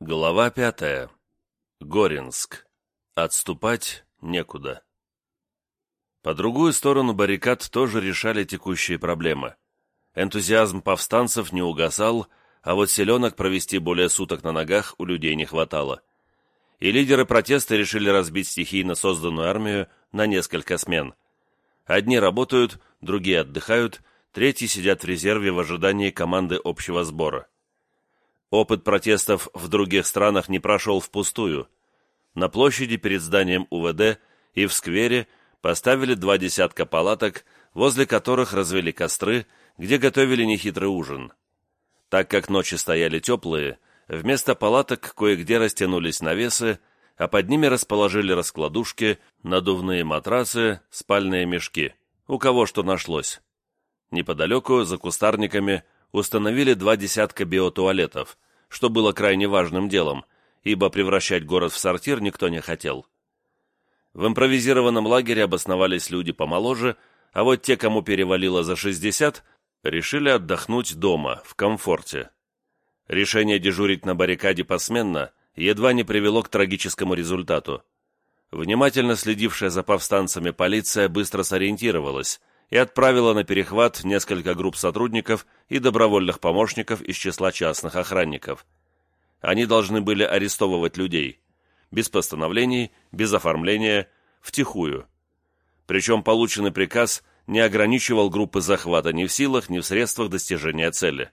Глава пятая. Горинск. Отступать некуда. По другую сторону баррикад тоже решали текущие проблемы. Энтузиазм повстанцев не угасал, а вот селенок провести более суток на ногах у людей не хватало. И лидеры протеста решили разбить стихийно созданную армию на несколько смен. Одни работают, другие отдыхают, третьи сидят в резерве в ожидании команды общего сбора. Опыт протестов в других странах не прошел впустую. На площади перед зданием УВД и в сквере поставили два десятка палаток, возле которых развели костры, где готовили нехитрый ужин. Так как ночи стояли теплые, вместо палаток кое-где растянулись навесы, а под ними расположили раскладушки, надувные матрасы, спальные мешки. У кого что нашлось. Неподалеку, за кустарниками, установили два десятка биотуалетов, что было крайне важным делом, ибо превращать город в сортир никто не хотел. В импровизированном лагере обосновались люди помоложе, а вот те, кому перевалило за 60, решили отдохнуть дома, в комфорте. Решение дежурить на баррикаде посменно едва не привело к трагическому результату. Внимательно следившая за повстанцами полиция быстро сориентировалась – и отправила на перехват несколько групп сотрудников и добровольных помощников из числа частных охранников. Они должны были арестовывать людей. Без постановлений, без оформления, втихую. Причем полученный приказ не ограничивал группы захвата ни в силах, ни в средствах достижения цели.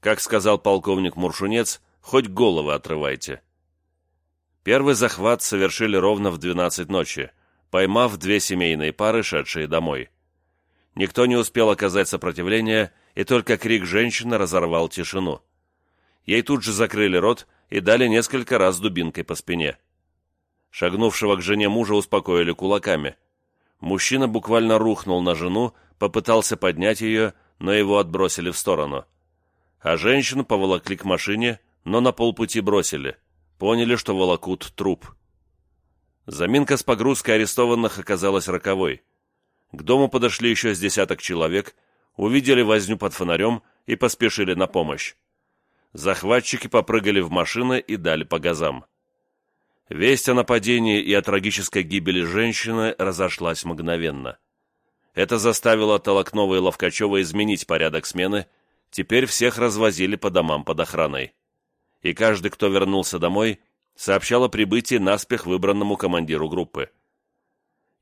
Как сказал полковник Муршунец, хоть головы отрывайте. Первый захват совершили ровно в 12 ночи, поймав две семейные пары, шедшие домой. Никто не успел оказать сопротивление, и только крик женщины разорвал тишину. Ей тут же закрыли рот и дали несколько раз дубинкой по спине. Шагнувшего к жене мужа успокоили кулаками. Мужчина буквально рухнул на жену, попытался поднять ее, но его отбросили в сторону. А женщину поволокли к машине, но на полпути бросили. Поняли, что волокут труп. Заминка с погрузкой арестованных оказалась роковой. К дому подошли еще с десяток человек, увидели возню под фонарем и поспешили на помощь. Захватчики попрыгали в машины и дали по газам. Весть о нападении и о трагической гибели женщины разошлась мгновенно. Это заставило Толокнова и Ловкачева изменить порядок смены, теперь всех развозили по домам под охраной. И каждый, кто вернулся домой, сообщал о прибытии наспех выбранному командиру группы.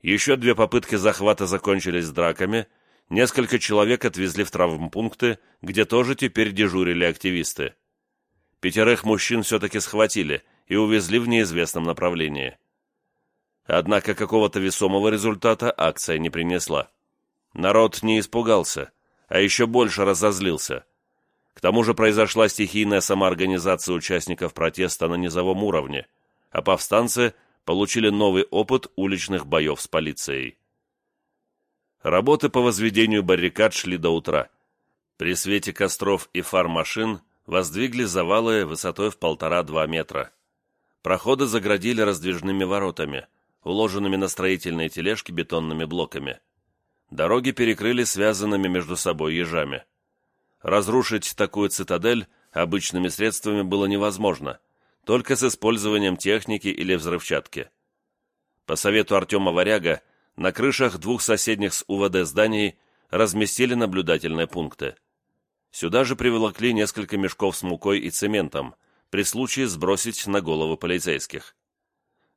Еще две попытки захвата закончились драками, несколько человек отвезли в травмпункты, где тоже теперь дежурили активисты. Пятерых мужчин все-таки схватили и увезли в неизвестном направлении. Однако какого-то весомого результата акция не принесла. Народ не испугался, а еще больше разозлился. К тому же произошла стихийная самоорганизация участников протеста на низовом уровне, а повстанцы получили новый опыт уличных боев с полицией. Работы по возведению баррикад шли до утра. При свете костров и фар машин воздвигли завалы высотой в полтора-два метра. Проходы заградили раздвижными воротами, уложенными на строительные тележки бетонными блоками. Дороги перекрыли связанными между собой ежами. Разрушить такую цитадель обычными средствами было невозможно – только с использованием техники или взрывчатки. По совету Артема Варяга, на крышах двух соседних с УВД зданий разместили наблюдательные пункты. Сюда же приволокли несколько мешков с мукой и цементом, при случае сбросить на головы полицейских.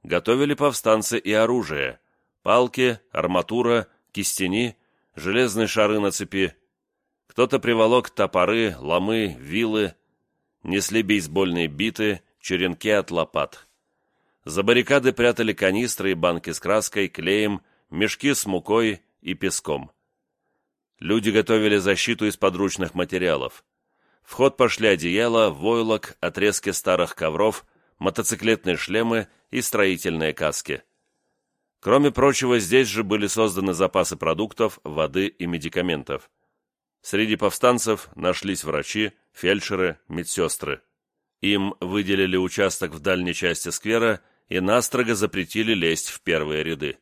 Готовили повстанцы и оружие, палки, арматура, кистени, железные шары на цепи. Кто-то приволок топоры, ломы, вилы, несли бейсбольные биты, черенки от лопат. За баррикады прятали канистры и банки с краской, клеем, мешки с мукой и песком. Люди готовили защиту из подручных материалов. В ход пошли одеяла, войлок, отрезки старых ковров, мотоциклетные шлемы и строительные каски. Кроме прочего, здесь же были созданы запасы продуктов, воды и медикаментов. Среди повстанцев нашлись врачи, фельдшеры, медсестры. Им выделили участок в дальней части сквера и настрого запретили лезть в первые ряды.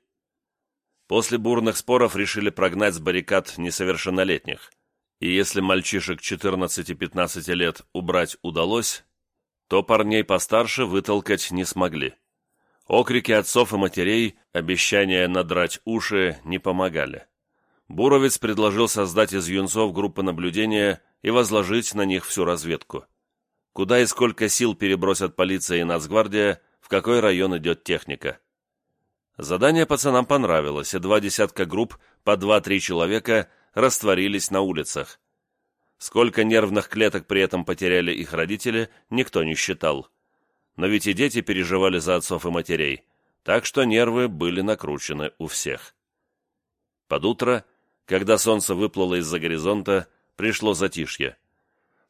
После бурных споров решили прогнать с баррикад несовершеннолетних. И если мальчишек 14-15 лет убрать удалось, то парней постарше вытолкать не смогли. Окрики отцов и матерей, обещания надрать уши не помогали. Буровец предложил создать из юнцов группы наблюдения и возложить на них всю разведку. Куда и сколько сил перебросят полиция и нацгвардия, в какой район идет техника. Задание пацанам понравилось, и два десятка групп по два-три человека растворились на улицах. Сколько нервных клеток при этом потеряли их родители, никто не считал. Но ведь и дети переживали за отцов и матерей, так что нервы были накручены у всех. Под утро, когда солнце выплыло из-за горизонта, пришло затишье.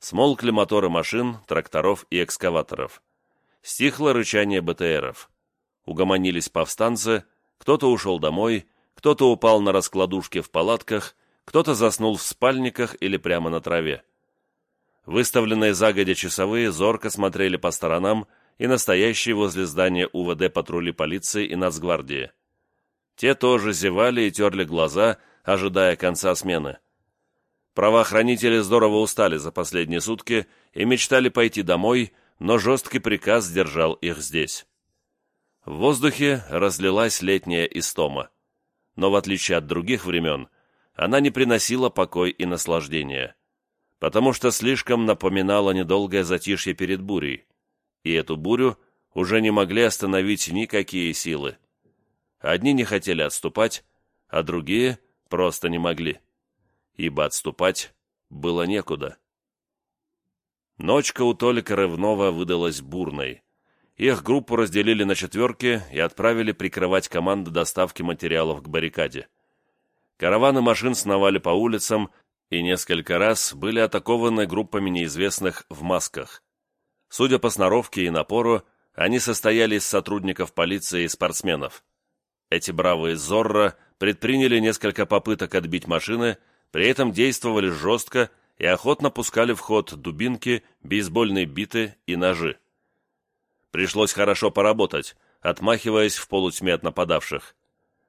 Смолкли моторы машин, тракторов и экскаваторов. Стихло рычание БТРов. Угомонились повстанцы, кто-то ушел домой, кто-то упал на раскладушке в палатках, кто-то заснул в спальниках или прямо на траве. Выставленные загодя часовые зорко смотрели по сторонам и настоящие возле здания УВД патрули полиции и нацгвардии. Те тоже зевали и терли глаза, ожидая конца смены. Правоохранители здорово устали за последние сутки и мечтали пойти домой, но жесткий приказ держал их здесь. В воздухе разлилась летняя истома. Но в отличие от других времен, она не приносила покой и наслаждения, потому что слишком напоминала недолгое затишье перед бурей, и эту бурю уже не могли остановить никакие силы. Одни не хотели отступать, а другие просто не могли, ибо отступать было некуда. Ночка у Толика Рывнова выдалась бурной. Их группу разделили на четверки и отправили прикрывать команды доставки материалов к баррикаде. Караваны машин сновали по улицам и несколько раз были атакованы группами неизвестных в масках. Судя по сноровке и напору, они состояли из сотрудников полиции и спортсменов. Эти бравые Зорро предприняли несколько попыток отбить машины, при этом действовали жестко и охотно пускали в ход дубинки, бейсбольные биты и ножи. Пришлось хорошо поработать, отмахиваясь в полутьме от нападавших.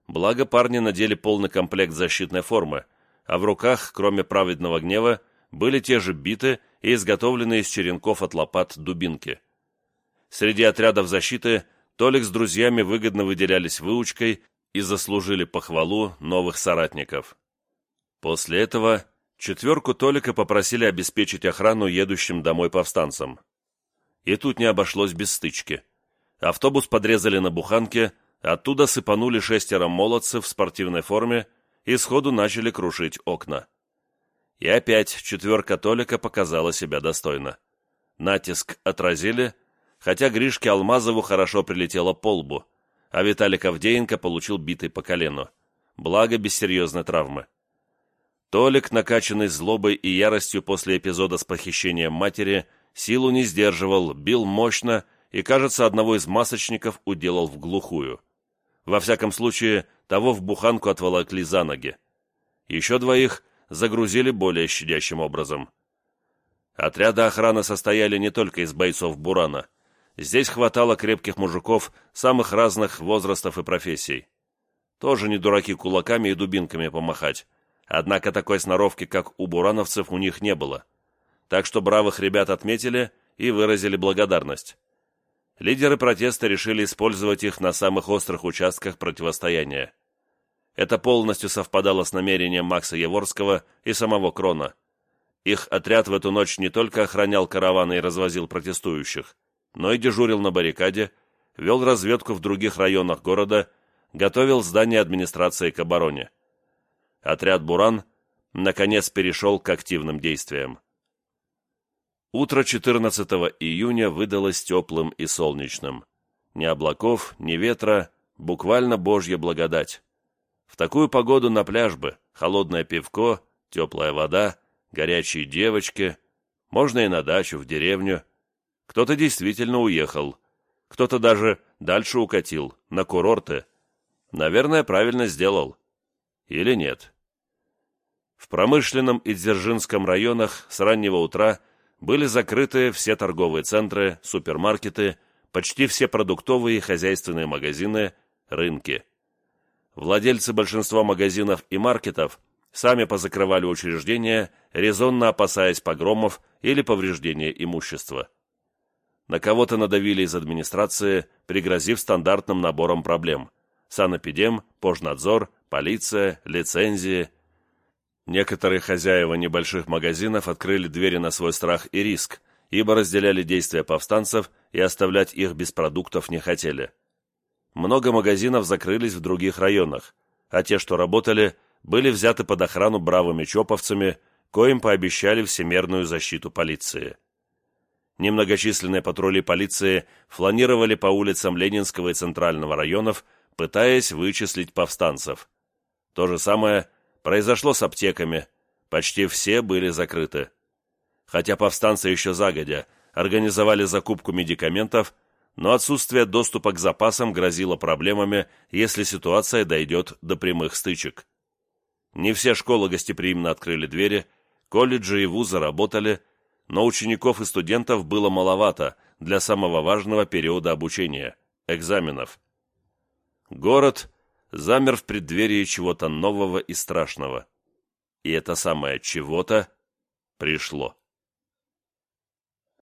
Благо парни надели полный комплект защитной формы, а в руках, кроме праведного гнева, были те же биты и изготовленные из черенков от лопат дубинки. Среди отрядов защиты Толик с друзьями выгодно выделялись выучкой и заслужили похвалу новых соратников. После этого четверку Толика попросили обеспечить охрану едущим домой повстанцам. И тут не обошлось без стычки. Автобус подрезали на буханке, Оттуда сыпанули шестеро молодцев в спортивной форме и сходу начали крушить окна. И опять четверка Толика показала себя достойно. Натиск отразили, хотя Гришке Алмазову хорошо прилетело по лбу, а Виталий Авдеенко получил битый по колену, благо без серьезной травмы. Толик, накачанный злобой и яростью после эпизода с похищением матери, силу не сдерживал, бил мощно и, кажется, одного из масочников уделал в глухую. Во всяком случае, того в буханку отволокли за ноги. Еще двоих загрузили более щадящим образом. Отряды охраны состояли не только из бойцов Бурана. Здесь хватало крепких мужиков самых разных возрастов и профессий. Тоже не дураки кулаками и дубинками помахать. Однако такой сноровки, как у бурановцев, у них не было. Так что бравых ребят отметили и выразили благодарность лидеры протеста решили использовать их на самых острых участках противостояния. Это полностью совпадало с намерением Макса Еворского и самого Крона. Их отряд в эту ночь не только охранял караваны и развозил протестующих, но и дежурил на баррикаде, вел разведку в других районах города, готовил здание администрации к обороне. Отряд «Буран» наконец перешел к активным действиям. Утро 14 июня выдалось теплым и солнечным. Ни облаков, ни ветра, буквально божья благодать. В такую погоду на пляж бы, холодное пивко, теплая вода, горячие девочки, можно и на дачу, в деревню. Кто-то действительно уехал, кто-то даже дальше укатил, на курорты. Наверное, правильно сделал. Или нет. В промышленном и Дзержинском районах с раннего утра – были закрыты все торговые центры, супермаркеты, почти все продуктовые и хозяйственные магазины, рынки. Владельцы большинства магазинов и маркетов сами позакрывали учреждения, резонно опасаясь погромов или повреждения имущества. На кого-то надавили из администрации, пригрозив стандартным набором проблем. Санэпидем, пожнадзор, полиция, лицензии. Некоторые хозяева небольших магазинов открыли двери на свой страх и риск, ибо разделяли действия повстанцев и оставлять их без продуктов не хотели. Много магазинов закрылись в других районах, а те, что работали, были взяты под охрану бравыми чоповцами, коим пообещали всемерную защиту полиции. Немногочисленные патрули полиции фланировали по улицам Ленинского и Центрального районов, пытаясь вычислить повстанцев. То же самое произошло с аптеками, почти все были закрыты. Хотя повстанцы еще загодя организовали закупку медикаментов, но отсутствие доступа к запасам грозило проблемами, если ситуация дойдет до прямых стычек. Не все школы гостеприимно открыли двери, колледжи и вузы работали, но учеников и студентов было маловато для самого важного периода обучения – экзаменов. Город замер в преддверии чего-то нового и страшного. И это самое чего-то пришло.